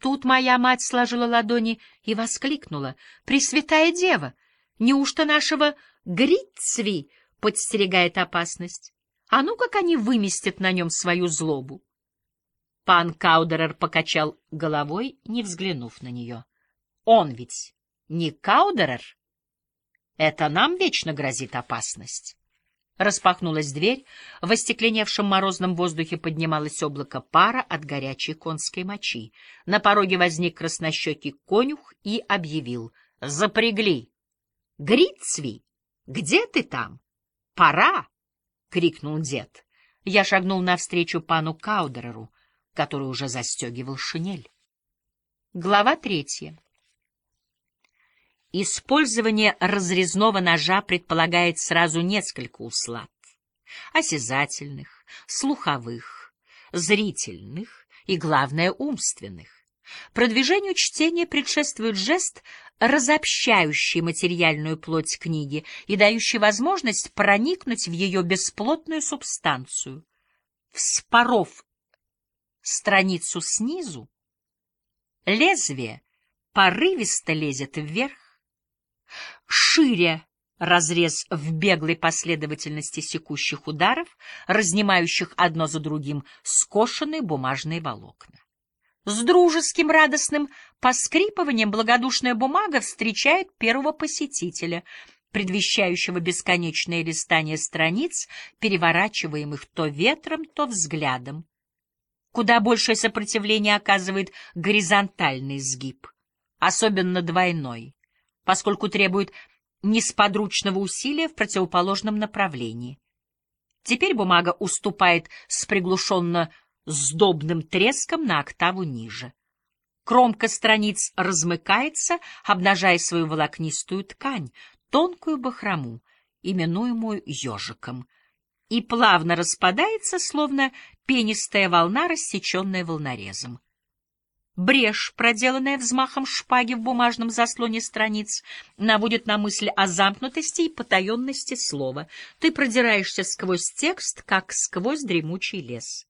Тут моя мать сложила ладони и воскликнула. «Пресвятая Дева! Неужто нашего Грицви подстерегает опасность? А ну, как они выместят на нем свою злобу!» Пан Каудерер покачал головой, не взглянув на нее. «Он ведь не Каудерер? Это нам вечно грозит опасность». Распахнулась дверь, в остекленевшем морозном воздухе поднималось облако пара от горячей конской мочи. На пороге возник краснощекий конюх и объявил «Запрягли!» «Грицви, где ты там? Пора!» — крикнул дед. Я шагнул навстречу пану Каудереру, который уже застегивал шинель. Глава третья. Использование разрезного ножа предполагает сразу несколько услад — осязательных, слуховых, зрительных и, главное, умственных. Продвижению чтения предшествует жест, разобщающий материальную плоть книги и дающий возможность проникнуть в ее бесплотную субстанцию. Вспоров страницу снизу, лезвие порывисто лезет вверх, шире разрез в беглой последовательности секущих ударов, разнимающих одно за другим скошенные бумажные волокна. С дружеским радостным поскрипыванием благодушная бумага встречает первого посетителя, предвещающего бесконечное листание страниц, переворачиваемых то ветром, то взглядом. Куда большее сопротивление оказывает горизонтальный сгиб, особенно двойной поскольку требует несподручного усилия в противоположном направлении. Теперь бумага уступает с приглушенно сдобным треском на октаву ниже. Кромка страниц размыкается, обнажая свою волокнистую ткань, тонкую бахрому, именуемую ежиком, и плавно распадается, словно пенистая волна, рассеченная волнорезом. Брешь, проделанная взмахом шпаги в бумажном заслоне страниц, наводит на мысль о замкнутости и потаенности слова. Ты продираешься сквозь текст, как сквозь дремучий лес.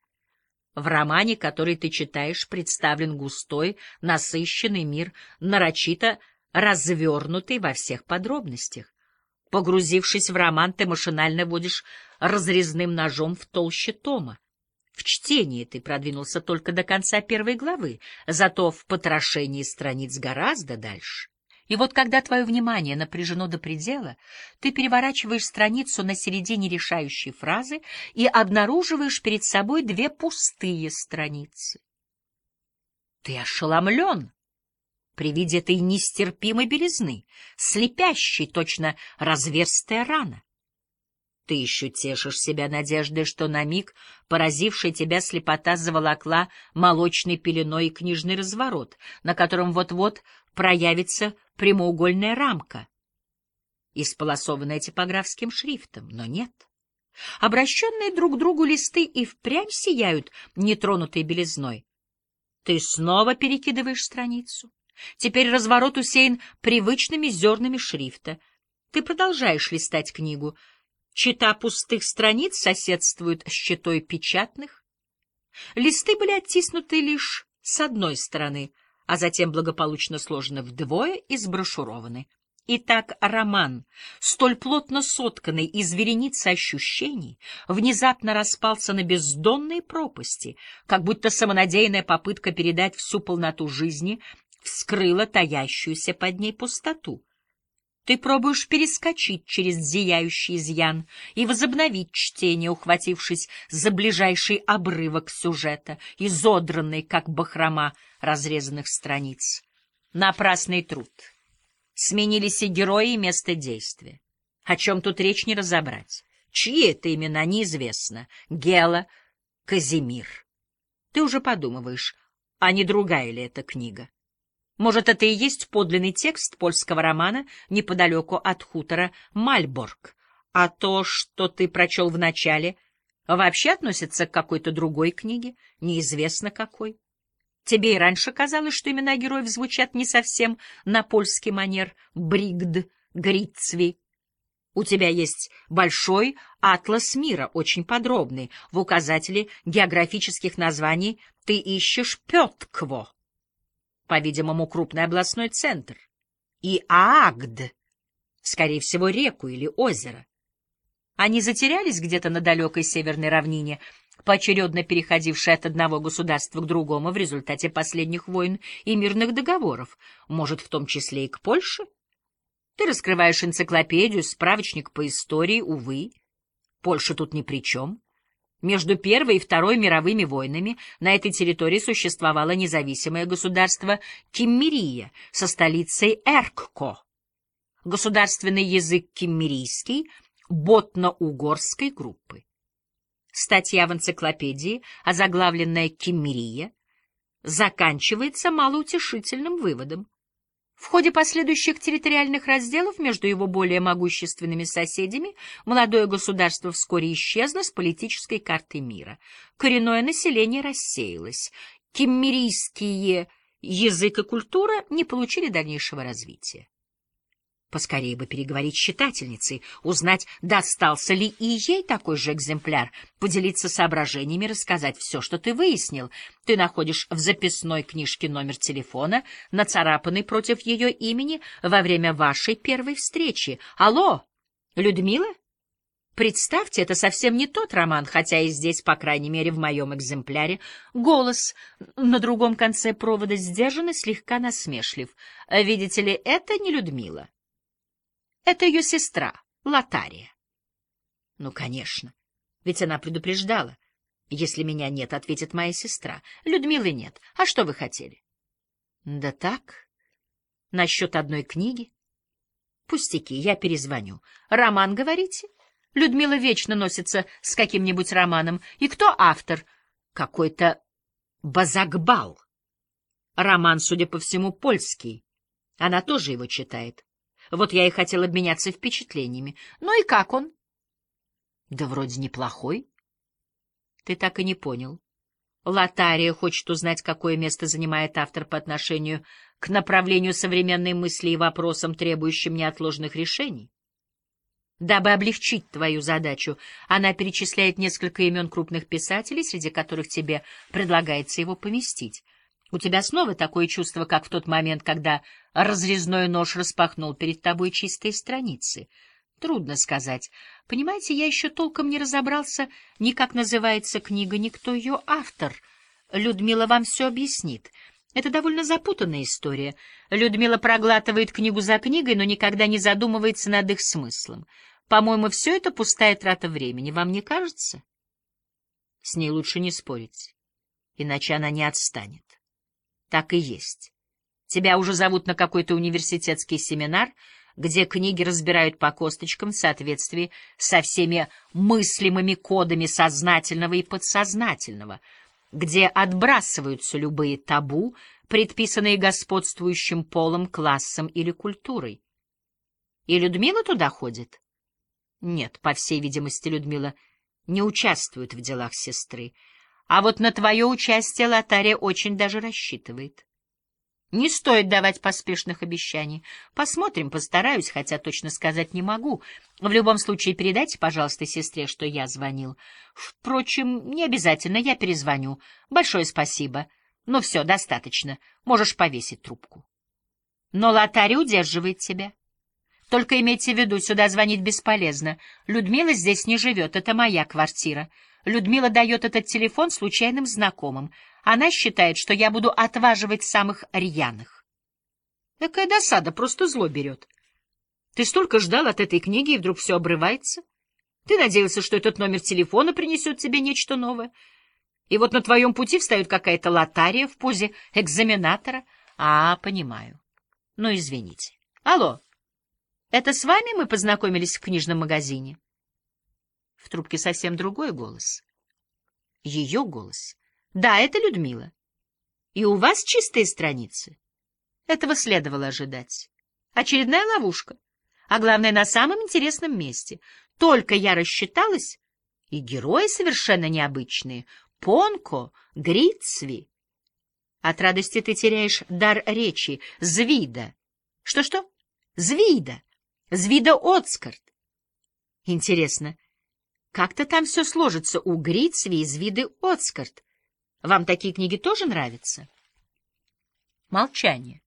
В романе, который ты читаешь, представлен густой, насыщенный мир, нарочито развернутый во всех подробностях. Погрузившись в роман, ты машинально водишь разрезным ножом в толще тома. В чтении ты продвинулся только до конца первой главы, зато в потрошении страниц гораздо дальше. И вот когда твое внимание напряжено до предела, ты переворачиваешь страницу на середине решающей фразы и обнаруживаешь перед собой две пустые страницы. Ты ошеломлен при виде этой нестерпимой белизны, слепящей точно разверстая рана. Ты еще тешишь себя надеждой, что на миг поразившая тебя слепота заволокла молочной пеленой и книжный разворот, на котором вот-вот проявится прямоугольная рамка, исполосованная типографским шрифтом, но нет. Обращенные друг к другу листы и впрямь сияют нетронутой белизной. Ты снова перекидываешь страницу. Теперь разворот усеян привычными зернами шрифта. Ты продолжаешь листать книгу — Чита пустых страниц соседствует с читой печатных. Листы были оттиснуты лишь с одной стороны, а затем благополучно сложены вдвое и сброшурованы. Итак, роман, столь плотно сотканный из вереницы ощущений, внезапно распался на бездонные пропасти, как будто самонадеянная попытка передать всю полноту жизни вскрыла таящуюся под ней пустоту. Ты пробуешь перескочить через зияющий изъян и возобновить чтение, ухватившись за ближайший обрывок сюжета, изодранный, как бахрома разрезанных страниц. Напрасный труд. Сменились и герои, и место действия. О чем тут речь не разобрать. Чьи это имена, неизвестно. Гела, Казимир. Ты уже подумываешь, а не другая ли эта книга? Может, это и есть подлинный текст польского романа неподалеку от хутора Мальборг, а то, что ты прочел в начале, вообще относится к какой-то другой книге, неизвестно какой. Тебе и раньше казалось, что имена героев звучат не совсем на польский манер Бригд, Грицви. У тебя есть большой атлас мира, очень подробный. В указателе географических названий ты ищешь Петкво. По-видимому, крупный областной центр, и Аагд, скорее всего, реку или озеро. Они затерялись где-то на далекой северной равнине, поочередно переходившей от одного государства к другому в результате последних войн и мирных договоров, может, в том числе и к Польше? Ты раскрываешь энциклопедию, справочник по истории, увы. Польша тут ни при чем. Между Первой и Второй мировыми войнами на этой территории существовало независимое государство Киммерия со столицей Эркко. Государственный язык киммерийский ботно-угорской группы. Статья в энциклопедии, озаглавленная «Киммерия», заканчивается малоутешительным выводом. В ходе последующих территориальных разделов между его более могущественными соседями молодое государство вскоре исчезло с политической карты мира. Коренное население рассеялось. Киммерийские язык и культура не получили дальнейшего развития. Поскорее бы переговорить с читательницей, узнать, достался ли и ей такой же экземпляр, поделиться соображениями, рассказать все, что ты выяснил. Ты находишь в записной книжке номер телефона, нацарапанный против ее имени во время вашей первой встречи. Алло, Людмила? Представьте, это совсем не тот роман, хотя и здесь, по крайней мере, в моем экземпляре, голос на другом конце провода сдержан и слегка насмешлив. Видите ли, это не Людмила. Это ее сестра, Лотария. Ну, конечно, ведь она предупреждала. Если меня нет, ответит моя сестра. Людмилы нет. А что вы хотели? Да так, насчет одной книги. Пустяки, я перезвоню. Роман, говорите? Людмила вечно носится с каким-нибудь романом. И кто автор? Какой-то Базагбал. Роман, судя по всему, польский. Она тоже его читает. Вот я и хотел обменяться впечатлениями. Ну и как он? Да вроде неплохой. Ты так и не понял. Лотария хочет узнать, какое место занимает автор по отношению к направлению современной мысли и вопросам, требующим неотложных решений. Дабы облегчить твою задачу, она перечисляет несколько имен крупных писателей, среди которых тебе предлагается его поместить. У тебя снова такое чувство, как в тот момент, когда разрезной нож распахнул перед тобой чистые страницы. Трудно сказать. Понимаете, я еще толком не разобрался ни как называется книга, ни кто ее автор. Людмила вам все объяснит. Это довольно запутанная история. Людмила проглатывает книгу за книгой, но никогда не задумывается над их смыслом. По-моему, все это пустая трата времени. Вам не кажется? С ней лучше не спорить, иначе она не отстанет. Так и есть. Тебя уже зовут на какой-то университетский семинар, где книги разбирают по косточкам в соответствии со всеми мыслимыми кодами сознательного и подсознательного, где отбрасываются любые табу, предписанные господствующим полом, классом или культурой. И Людмила туда ходит? Нет, по всей видимости, Людмила не участвует в делах сестры, а вот на твое участие Лотария очень даже рассчитывает. Не стоит давать поспешных обещаний. Посмотрим, постараюсь, хотя точно сказать не могу. В любом случае, передайте, пожалуйста, сестре, что я звонил. Впрочем, не обязательно, я перезвоню. Большое спасибо. Ну все, достаточно. Можешь повесить трубку. Но Лотария удерживает тебя. Только имейте в виду, сюда звонить бесполезно. Людмила здесь не живет, это моя квартира. Людмила дает этот телефон случайным знакомым. Она считает, что я буду отваживать самых рьяных. Какая досада, просто зло берет. Ты столько ждал от этой книги, и вдруг все обрывается. Ты надеялся, что этот номер телефона принесет тебе нечто новое. И вот на твоем пути встает какая-то лотария в позе экзаменатора. А, понимаю. Ну, извините. Алло, это с вами мы познакомились в книжном магазине? В трубке совсем другой голос. Ее голос. Да, это Людмила. И у вас чистые страницы. Этого следовало ожидать. Очередная ловушка. А главное, на самом интересном месте. Только я рассчиталась, и герои совершенно необычные. Понко, Грицви. От радости ты теряешь дар речи. Звида. Что-что? Звида. Звида Отскарт. Интересно, как-то там все сложится у Грицви из виды Отскарт. Вам такие книги тоже нравятся? Молчание.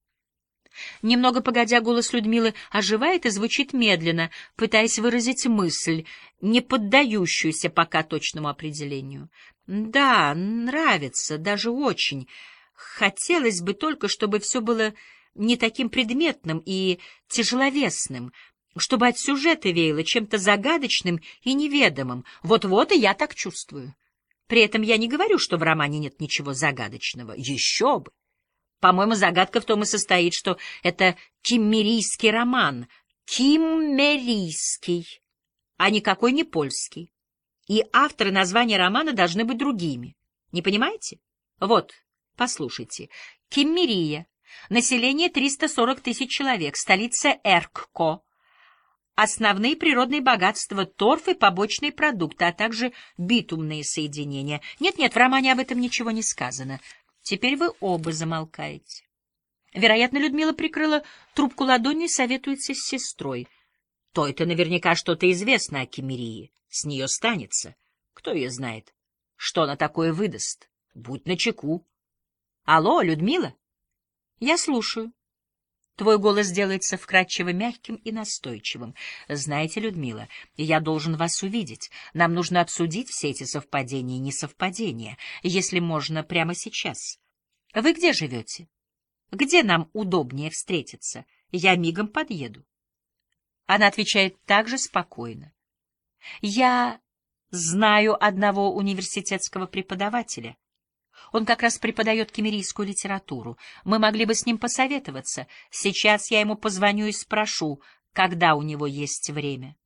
Немного погодя, голос Людмилы оживает и звучит медленно, пытаясь выразить мысль, не поддающуюся пока точному определению. Да, нравится, даже очень. Хотелось бы только, чтобы все было не таким предметным и тяжеловесным, чтобы от сюжета веяло чем-то загадочным и неведомым. Вот-вот и я так чувствую. При этом я не говорю, что в романе нет ничего загадочного. Еще бы! По-моему, загадка в том и состоит, что это киммерийский роман. Киммерийский, а никакой не польский. И авторы названия романа должны быть другими. Не понимаете? Вот, послушайте. Киммерия. Население 340 тысяч человек. Столица Эркко. Основные природные богатства, торф и побочные продукты, а также битумные соединения. Нет-нет, в романе об этом ничего не сказано. Теперь вы оба замолкаете. Вероятно, Людмила прикрыла трубку ладонью и советуется с сестрой. То-то наверняка что-то известно о Кемерии. С нее станется. Кто ее знает? Что она такое выдаст? Будь начеку. Алло, Людмила? Я слушаю. Твой голос делается вкрадчиво мягким и настойчивым. Знаете, Людмила, я должен вас увидеть. Нам нужно обсудить все эти совпадения и несовпадения, если можно, прямо сейчас. Вы где живете? Где нам удобнее встретиться? Я мигом подъеду. Она отвечает так же спокойно. Я знаю одного университетского преподавателя. Он как раз преподает кемерийскую литературу. Мы могли бы с ним посоветоваться. Сейчас я ему позвоню и спрошу, когда у него есть время.